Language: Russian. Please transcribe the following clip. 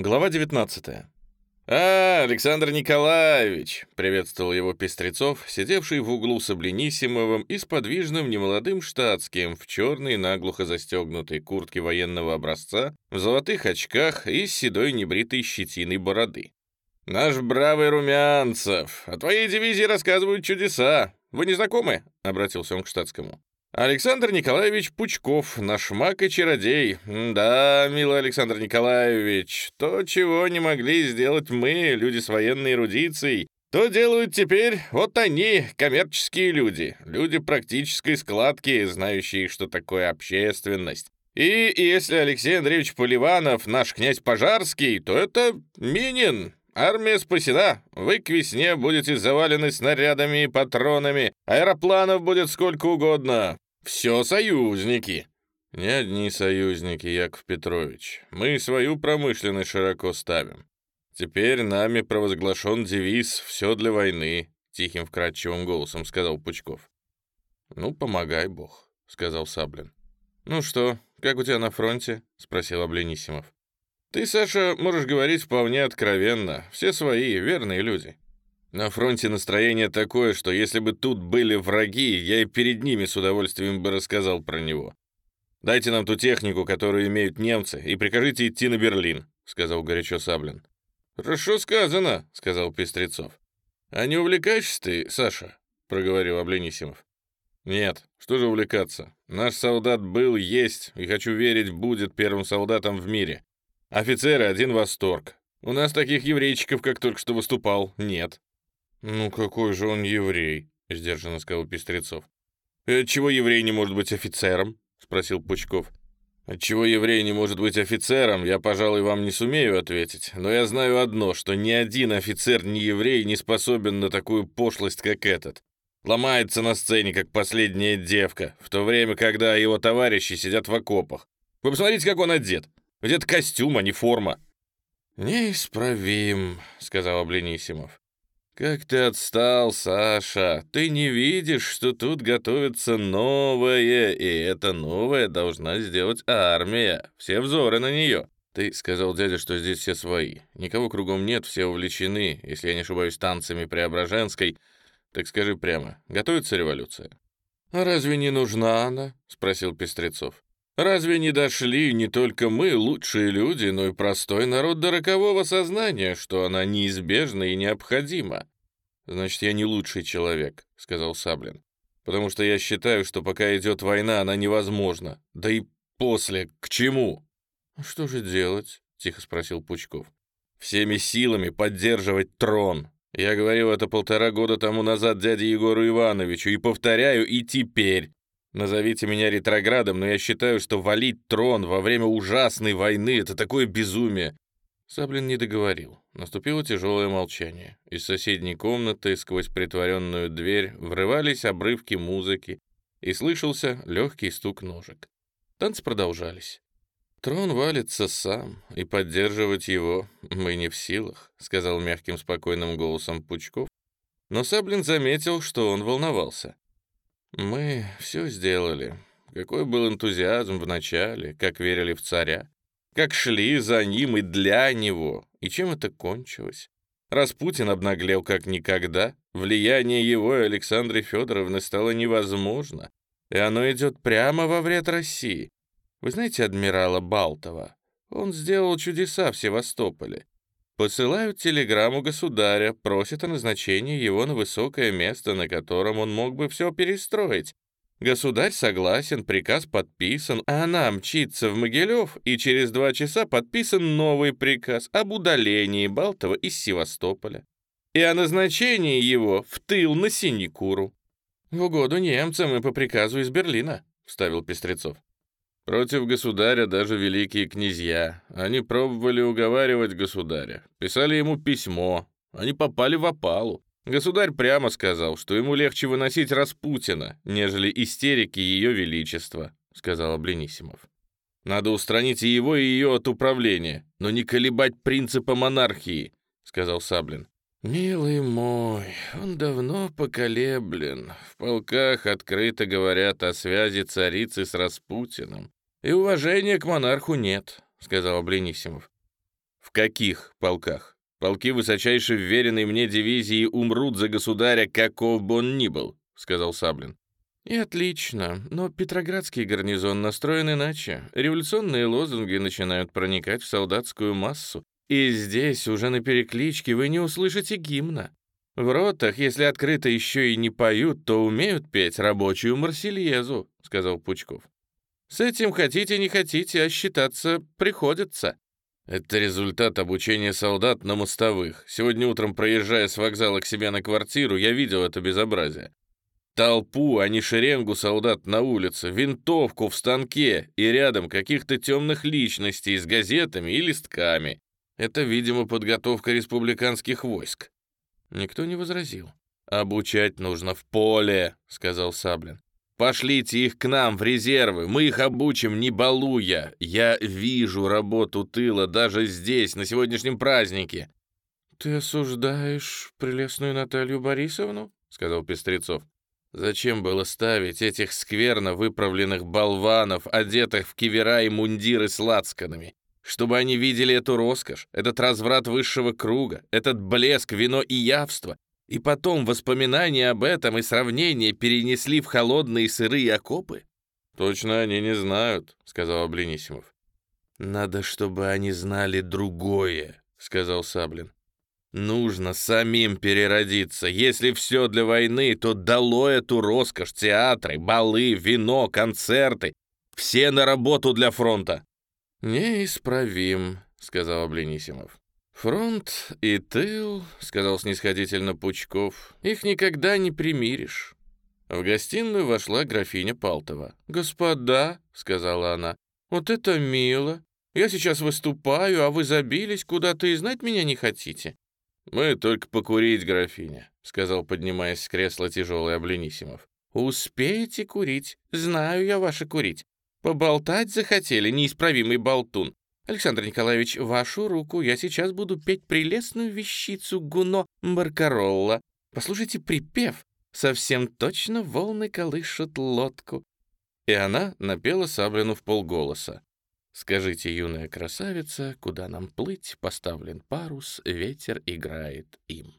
Глава 19. «А, Александр Николаевич!» — приветствовал его Пестрецов, сидевший в углу с Обленисимовым и с подвижным немолодым штатским в черной наглухо застегнутой куртке военного образца, в золотых очках и с седой небритой щетиной бороды. «Наш бравый Румянцев! О твоей дивизии рассказывают чудеса! Вы не знакомы?» — обратился он к штатскому. Александр Николаевич Пучков, наш маг и чародей. Да, милый Александр Николаевич, то, чего не могли сделать мы, люди с военной эрудицией, то делают теперь вот они, коммерческие люди, люди практической складки, знающие, что такое общественность. И если Алексей Андреевич Поливанов наш князь Пожарский, то это Минин, Армия спасена. Вы к весне будете завалены снарядами и патронами. Аэропланов будет сколько угодно. Все союзники». «Не одни союзники, Яков Петрович. Мы свою промышленность широко ставим. Теперь нами провозглашен девиз «Все для войны», — тихим вкрадчивым голосом сказал Пучков. «Ну, помогай, Бог», — сказал Саблин. «Ну что, как у тебя на фронте?» — спросил Обленисимов. Ты, Саша, можешь говорить вполне откровенно. Все свои, верные люди. На фронте настроение такое, что если бы тут были враги, я и перед ними с удовольствием бы рассказал про него. Дайте нам ту технику, которую имеют немцы, и прикажите идти на Берлин», — сказал горячо Саблин. «Хорошо сказано», — сказал Пестрецов. «А не увлекаешься ты, Саша?» — проговорил Обленисимов. «Нет, что же увлекаться? Наш солдат был, есть, и, хочу верить, будет первым солдатом в мире. Офицеры один восторг. У нас таких еврейчиков, как только что выступал, нет». «Ну какой же он еврей?» — сдержанно сказал Пестрецов. «Отчего еврей не может быть офицером?» — спросил Пучков. «Отчего еврей не может быть офицером, я, пожалуй, вам не сумею ответить. Но я знаю одно, что ни один офицер, ни еврей не способен на такую пошлость, как этот. Ломается на сцене, как последняя девка, в то время, когда его товарищи сидят в окопах. Вы посмотрите, как он одет. Где-то костюм, а не форма». «Неисправим», — сказал Обленисимов. «Как ты отстал, Саша! Ты не видишь, что тут готовится новое, и это новое должна сделать армия. Все взоры на нее». «Ты сказал дядя, что здесь все свои. Никого кругом нет, все увлечены, если я не ошибаюсь, танцами Преображенской. Так скажи прямо, готовится революция?» «А разве не нужна она?» — спросил Пестрецов. Разве не дошли не только мы, лучшие люди, но и простой народ до рокового сознания, что она неизбежна и необходима? Значит, я не лучший человек, сказал Саблин. Потому что я считаю, что пока идет война, она невозможна. Да и после, к чему? «А что же делать? Тихо спросил Пучков. Всеми силами поддерживать трон. Я говорил это полтора года тому назад дяде Егору Ивановичу и повторяю и теперь. Назовите меня ретроградом, но я считаю, что валить трон во время ужасной войны — это такое безумие». Саблин не договорил. Наступило тяжелое молчание. Из соседней комнаты сквозь притворенную дверь врывались обрывки музыки, и слышался легкий стук ножек. Танцы продолжались. «Трон валится сам, и поддерживать его мы не в силах», — сказал мягким спокойным голосом Пучков. Но Саблин заметил, что он волновался. Мы все сделали. Какой был энтузиазм в начале, как верили в царя, как шли за ним и для него, и чем это кончилось. Распутин обнаглел как никогда, влияние его и Александры Федоровны стало невозможно, и оно идет прямо во вред России. Вы знаете адмирала Балтова? Он сделал чудеса в Севастополе. Посылают телеграмму государя, просят о назначении его на высокое место, на котором он мог бы все перестроить. Государь согласен, приказ подписан, а она мчится в Могилев, и через два часа подписан новый приказ об удалении Балтова из Севастополя и о назначении его в тыл на Синекуру. «В угоду немцам и по приказу из Берлина», — вставил Пестрецов. Против государя даже великие князья. Они пробовали уговаривать государя. Писали ему письмо. Они попали в опалу. Государь прямо сказал, что ему легче выносить Распутина, нежели истерики ее величества, сказал Обленисимов. Надо устранить и его, и ее от управления, но не колебать принципа монархии, сказал Саблин. «Милый мой, он давно поколеблен. В полках открыто говорят о связи царицы с Распутиным. «И уважения к монарху нет», — сказал Бленисимов. «В каких полках? Полки высочайше вверенной мне дивизии умрут за государя, каков бы он ни был», — сказал Саблин. «И отлично, но Петроградский гарнизон настроен иначе. Революционные лозунги начинают проникать в солдатскую массу, и здесь уже на перекличке вы не услышите гимна. В ротах, если открыто еще и не поют, то умеют петь рабочую марсельезу», — сказал Пучков. «С этим хотите не хотите, а считаться приходится». Это результат обучения солдат на мостовых. Сегодня утром, проезжая с вокзала к себе на квартиру, я видел это безобразие. Толпу, а не шеренгу солдат на улице, винтовку в станке и рядом каких-то темных личностей с газетами и листками. Это, видимо, подготовка республиканских войск. Никто не возразил. «Обучать нужно в поле», — сказал Саблин. Пошлите их к нам в резервы, мы их обучим, не балуя. Я вижу работу тыла даже здесь, на сегодняшнем празднике». «Ты осуждаешь прелестную Наталью Борисовну?» — сказал Пестрецов. «Зачем было ставить этих скверно выправленных болванов, одетых в кивера и мундиры с лацканами? Чтобы они видели эту роскошь, этот разврат высшего круга, этот блеск, вино и явство, и потом воспоминания об этом и сравнение перенесли в холодные сырые окопы? «Точно они не знают», — сказал Облинисимов. «Надо, чтобы они знали другое», — сказал Саблин. «Нужно самим переродиться. Если все для войны, то дало эту роскошь, театры, балы, вино, концерты. Все на работу для фронта». «Неисправим», — сказал Облинисимов. «Фронт и тыл», — сказал снисходительно Пучков, — «их никогда не примиришь». В гостиную вошла графиня Палтова. «Господа», — сказала она, — «вот это мило. Я сейчас выступаю, а вы забились куда-то и знать меня не хотите». «Мы только покурить, графиня», — сказал, поднимаясь с кресла тяжелый Обленисимов. «Успеете курить. Знаю я ваше курить. Поболтать захотели, неисправимый болтун. Александр Николаевич, вашу руку, я сейчас буду петь прелестную вещицу Гуно Баркаролла. Послушайте припев. Совсем точно волны колышут лодку. И она напела Саблину в полголоса. «Скажите, юная красавица, куда нам плыть? Поставлен парус, ветер играет им».